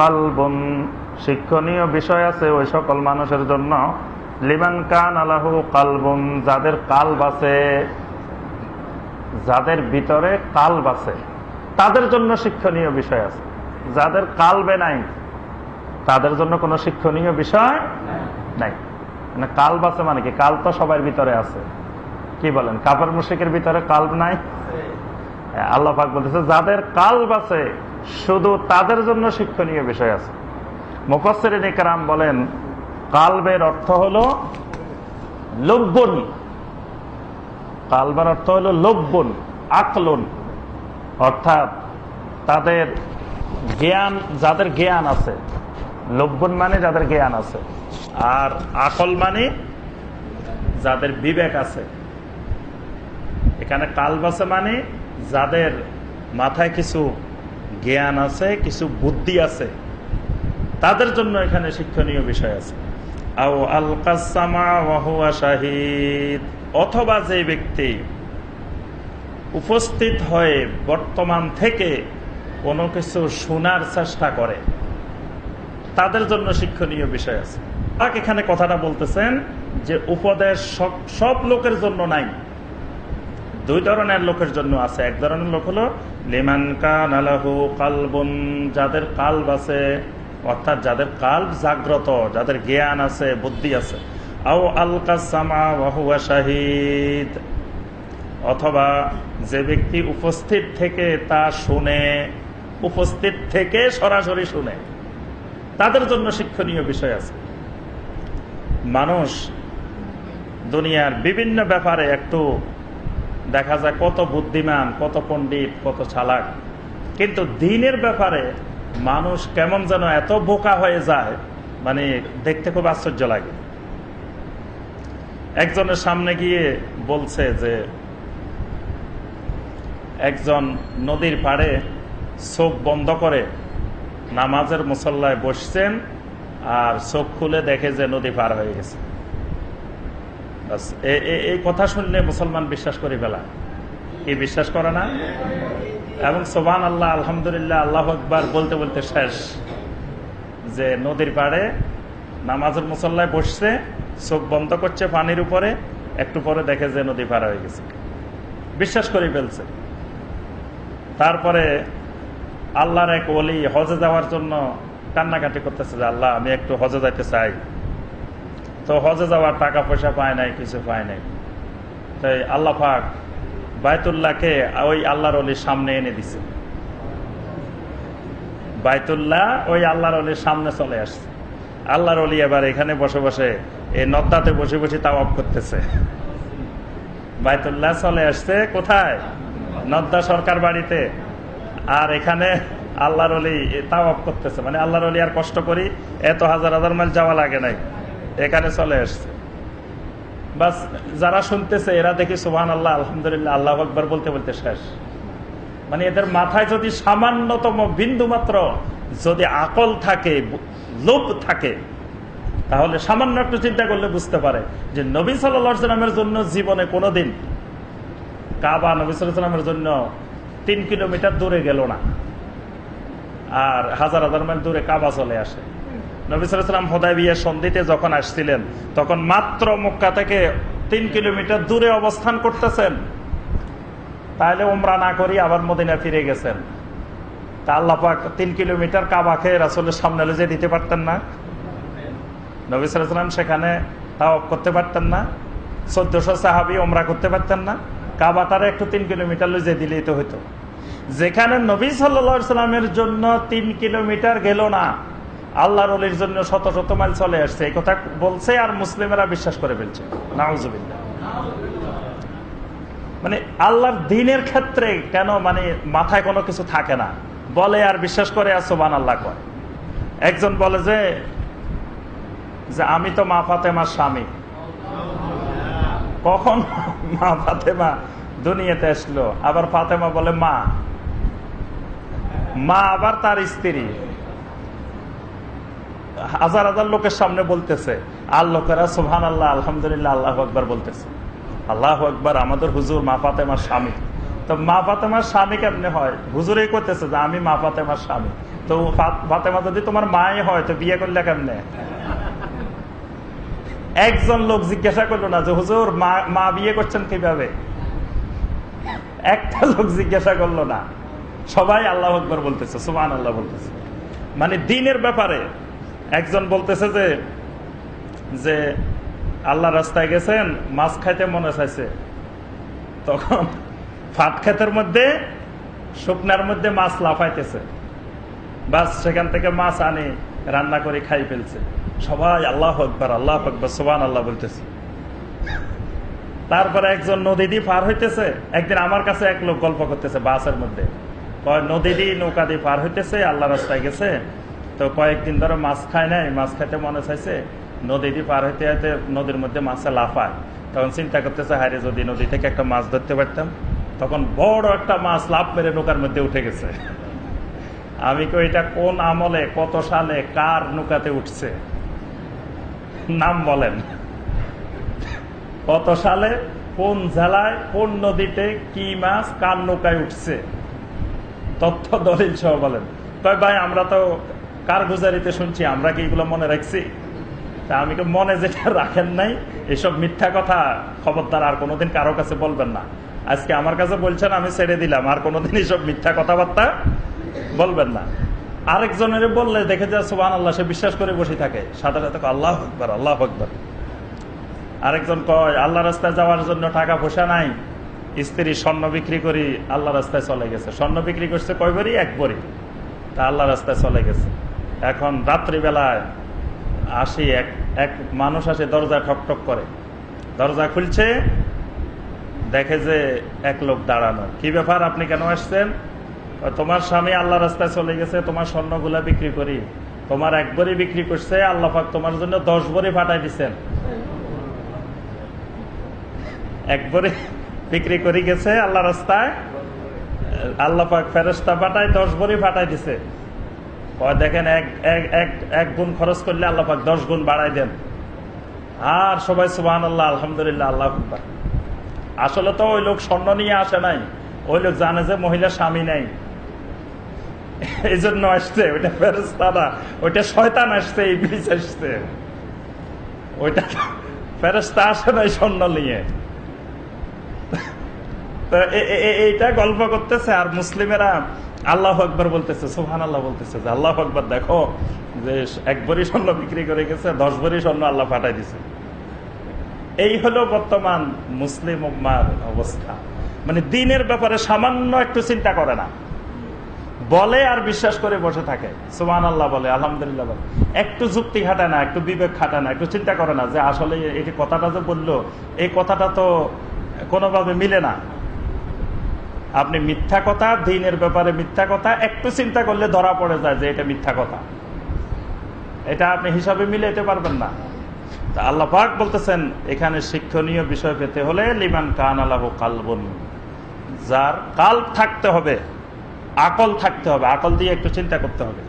কালবুন। শিক্ষণীয় বিষয় আছে ওই সকল মানুষের জন্য। লিমান কান আলাহু কালবুন, যাদের কালব আছে যাদের ভিতরে কালব আছে তাদের জন্য শিক্ষণীয় বিষয় আছে। যাদের কালবে নাই, তাদের জন্য কোনো শিক্ষণীয় বিষয় নাই। মানে কালব আছে মানে কি? কাল তো সবার ভিতরে আছে। কি বলেন? কাপড় মুশিকের ভিতরে কাল্ব নাই? আল্লাহ পাক বলতেছে, যাদের কাল্ব আছে, শুধু তাদের জন্য শিক্ষণীয় বিষয় আছে। মুফসরিন ইকরাম বলেন, কালবের অর্থ হলো লব্বন কালবার অর্থ হলো লব্বন আকলন। অর্থাৎ তাদের জ্ঞান, যাদের জ্ঞান আছে লব্বন মানে যাদের জ্ঞান আছে, আর আকল মানে যাদের বিবেক আছে। এখানে কালবাসে মানে যাদের মাথায় কিছু জ্ঞান আছে, কিছু বুদ্ধি আছে, তাদের জন্য এখানে শিক্ষণীয় বিষয় আছে। আও আল শাহিদ, অথবা যে ব্যক্তি উপস্থিত হয়ে বর্তমান থেকে কোনো কিছু শোনার চেষ্টা করে, তাদের জন্য শিক্ষণীয় বিষয় আছে। এখানে কথাটা বলতেছেন যে উপদেশ সব লোকের জন্য নাই। দুই ধরনের লোকের জন্য আছে। এক ধরনের লোক হলো, লিমান কান আলাহু কালবন, যাদের কাল্ব আছে, অর্থাৎ যাদের কাল্ব জাগ্রত, যাদের জ্ঞান আছে, বুদ্ধি আছে। আও আলকাসামা শাহিদ, অথবা যে ব্যক্তি উপস্থিত থেকে তা শুনে, উপস্থিত থেকে সরাসরি শুনে, তাদের জন্য শিক্ষণীয় বিষয় আছে। মানুষ দুনিয়ার বিভিন্ন ব্যাপারে একটু দেখা যায় কত বুদ্ধিমান, কত পণ্ডিত, কত চালাক। কিন্তু দিনের ব্যাপারে মানুষ কেমন যেন এত বোকা হয়ে যায় মানে দেখতে খুব আশ্চর্য লাগে। একজনের সামনে গিয়ে বলছে যে, একজন নদীর পাড়ে চোখ বন্ধ করে, নামাজের মুসল্লায় বসছেন আর চোখ খুলে দেখে যে নদী পার হয়ে গেছে। এই কথা শুনলে মুসলমান বিশ্বাস করি বেলা কি বিশ্বাস করে না? এবং সোবান আল্লাহ আলহামদুলিল্লাহ, আল্লাহ আকবার বলতে বলতে শেষ। যে নদীর পাড়ে নামাজের মুসল্লায় বসছে, চোখ বন্ধ করছে পানির উপরে, একটু পরে দেখে যে নদী পার হয়ে গেছে। বিশ্বাস করে ফেলছে। তারপরে আল্লাহর এক অলি হজে যাওয়ার জন্য কান্নাকাটি করতেছে যে, আল্লাহ, আমি একটু হজে যাইতে চাই। তো হজে যাওয়ার টাকা পয়সা পায় নাই, কিছু পায় নাই। তাই আল্লাহ পাক বায়তুল্লাহকে ওই আল্লাহর অলির সামনে এনে দিছে। বায়তুল্লাহ ওই আল্লাহর অলির সামনে চলে আসছে। আল্লাহর অলি এবার এখানে বসে বসে এই নদ্দাতে বসে বসে তাওয়াব করতেছে। বায়তুল্লাহ চলে আসছে কোথায়? নদ্দা সরকার বাড়িতে। আর এখানে আল্লাহর অলি তাওয়াব করতেছে। মানে আল্লাহর অলি আর কষ্ট করি, এত হাজার হাজার মাইল যাওয়া লাগে নাই। এখানে চলে আসছে। বাস, যারা শুনতেছে, এরা দেখি সুহান আল্লাহ আলহামদুলিল্লাহ, আল্লাহ আকবর বলতে বলতে শেষ। মানে এদের মাথায় যদি সামান্যতম বিন্দু মাত্র যদি আকল থাকে, লোভ থাকে, তাহলে সামান্য একটু চিন্তা করলে বুঝতে পারে যে নবী সাল্লামের জন্য জীবনে কোনোদিন কাবা নবী সাল্লামের জন্য তিন কিলোমিটার দূরে গেল না। আর হাজার হাজার মাইল দূরে কাবা চলে আসে। নবিসাম হোদাইবিয়া সন্ধিতে যখন আসছিলেন, তখন মাত্র মক্কা থেকে তিন কিলোমিটার দূরে অবস্থান করতেছেন। তাহলে উমরা না করি আবার মদিনা ফিরে গেছেন। তা আল্লাপাক তিন কিলোমিটার কাবাকে রাসলের সামনে যে দিতে পারতেন না। নবিসাম সেখানে তাও করতে পারতেন না। চোদ্দশো সাহাবি ওমরা করতে পারতেন না। কাবাটারে একটু তিন কিলোমিটার লজে দিলেই তো হইতো। যেখানে নবী সাল্লা সাল্লামের জন্য তিন কিলোমিটার গেল না আল্লাহর অলির জন্য শত শত মাইল চলে আসছে। এই কথা বলছে আর মুসলিমেরা বিশ্বাস করে ফেলছে। নাউজুবিল্লা মানে আল্লাহর দিনের ক্ষেত্রে কেন মানে মাথায় কোনো কিছু থাকে না? বলে আর বিশ্বাস করে আর সোবান আল্লাহ কয়। একজন বলে যে যে আমি তো মা ফাতেমার স্বামী। কখন মা ফাতেমা দুনিয়াতে আসলো? আবার ফাতেমা বলে, মা। মা আবার তার স্ত্রী। হাজার হাজার লোকের সামনে বলতেছে আর লোকেরা সোহান আল্লাহ আলহামদুলিল্লাহ, আল্লাহ আকবর বলতেছে। আল্লাহ আকবর, আমাদের হুজুর মা ফাতেমার স্বামী। তো মা ফাতেমার স্বামী কেমনে হয়? হুজুরেই করতেছে যে, আমি মা ফাতেমার স্বামী। তো ফাতেমা যদি তোমার মাই হয়, তো বিয়ে করলে কেমনে? একজন লোক জিজ্ঞাসা করল না যে, হুজুর, মা মা বিয়ে করছেন কীভাবে? একটা লোক জিজ্ঞাসা করল না। সবাই আল্লাহ আকবর বলতেছে সুমান আল্লাহ বলতেছে। মানে দিনের ব্যাপারে একজন বলতেছে যে যে আল্লাহ রাস্তায় গেছেন, মাছ খাইতে মনে চাইছে। তখন ফাট ক্ষেতের মধ্যে, শুকনার মধ্যে মাছ লাফাইতেছে। বাস সেখান থেকে মাছ আনে, রান্না করে খাই ফেলছে। সবাই আল্লাহ আকবর আল্লাহ আকবর সোবান আল্লাহ বলতেছে। তারপরে একজন নদী দিয়ে পার হইতেছে। একদিন আমার কাছে এক লোক গল্প করতেছে বাসের মধ্যে। নদী দিয়ে নৌকা দিয়ে পার হইতেছে, আল্লাহ রাস্তায় গেছে তো কয়েকদিন ধরে মাছ খায় নাই, মাছ খাইতে মনে চাইছে নদী দিয়ে পার হইতে হইতে নদীর মধ্যে মাছে লাফায়। তখন চিন্তা করতেছে হারে যদি নদী থেকে একটা মাছ ধরতে পারতাম, তখন বড় একটা মাছ লাভ মেরে নৌকার মধ্যে উঠে গেছে। আমি কই, এটা কোন আমলে, কত সালে, কার নৌকাতে উঠছে? নাম বলেন। কত সালে, কোন জেলায়, কোন নদীতে কি মাছ কার নৌকায় উঠছে? তথ্য দলিল সহ বলেন। তাই ভাই, আমরা তো কার গুজারিতে শুনছি? আমরা কি এগুলো মনে রাখছি? তা আমি মনে যেটা রাখেন নাই, এসব মিথ্যা কথা খবরদার আর কোনোদিন কারও কাছে বলবেন না। আজকে আমার কাছে বলছেন, আমি ছেড়ে দিলাম, আর কোনোদিন এসব মিথ্যা কথাবার্তা বলবেন না। আরেকজনের বললে দেখে যা সুবান আল্লাহ সে বিশ্বাস করে বসে থাকে। সাথে সাথে আল্লাহ আকবর আল্লাহ আকবর। আরেকজন কয়, আল্লাহ রাস্তায় যাওয়ার জন্য টাকা পয়সা নাই। স্ত্রী স্বর্ণ বিক্রি করি, আল্লাহ রাস্তায় চলে গেছে। স্বর্ণ বিক্রি করছে কয় বড়ি? এক বড়ি। তা আল্লাহ রাস্তায় চলে গেছে। এখন রাত্রিবেলায় আসি এক এক মানুষ আসে, দরজা ঠক ঠক করে। দরজা খুলছে, দেখে যে এক লোক দাঁড়ানো। কি ব্যাপার, আপনি কেন আসছেন? তোমার স্বামী আল্লাহ রাস্তায় চলে গেছে, তোমার স্বর্ণগুলা বিক্রি করি। তোমার এক বড়ি বিক্রি করছে, আল্লাহ পাক তোমার জন্য দশ বড়ি ফাটাই দিচ্ছেন একবারে বিক্রি করে গেছে আল্লাহ রাস্তায়, আল্লাহ পাক ফেরস্তা পাঠায় দশ বড়ি ফাটাই দিছে। দেখেন এক, এক- এক গুণ খরচ করলে আল্লাহ পাক দশ গুণ বাড়াই দেন। আর সবাই সুবাহ আল্লাহ আলহামদুলিল্লাহ, আল্লাহ আসলে তো ওই লোক স্বর্ণ নিয়ে আসে নাই, ওই লোক জানে যে মহিলা স্বামী নাই। এই জন্য আসছে, ওইটা ফেরস্তা না, ওইটা শয়তান আসছে আসছে। ওইটা ফেরস্তা আসে নাই স্বর্ণ নিয়ে। এইটা গল্প করতেছে আর মুসলিমেরা আল্লাহ আকবর বলতেছে সোহান আল্লাহ বলতেছে যে আল্লাহ আকবর দেখো যে এক ভরি স্বর্ণ বিক্রি করে গেছে, দশ ভরি স্বর্ণ আল্লাহ পাঠাই দিছে। এই হলো বর্তমান মুসলিম অবস্থা। মানে দিনের ব্যাপারে সামান্য একটু চিন্তা করে না। বলে আর বিশ্বাস করে বসে থাকে। সুমান আল্লাহ বলে, আলহামদুলিল্লাহ বলে। একটু যুক্তি খাটায় না, একটু বিবেক খাটায় না, একটু চিন্তা করে না যে আসলে এই কথাটা যে বলল, এই কথাটা তো কোনোভাবে মিলে না। আপনি মিথ্যা কথা, দিনের ব্যাপারে মিথ্যা কথা, একটু চিন্তা করলে ধরা পড়ে যায় যে এটা মিথ্যা কথা। এটা আপনি হিসাবে মিলে যেতে পারবেন না। তা আল্লাহ পাক বলতেছেন, এখানে শিক্ষণীয় বিষয় পেতে হলে লিমান কান আল্লাহ কালবন, যার কাল থাকতে হবে, আকল থাকতে হবে, আকল দিয়ে একটু চিন্তা করতে হবে।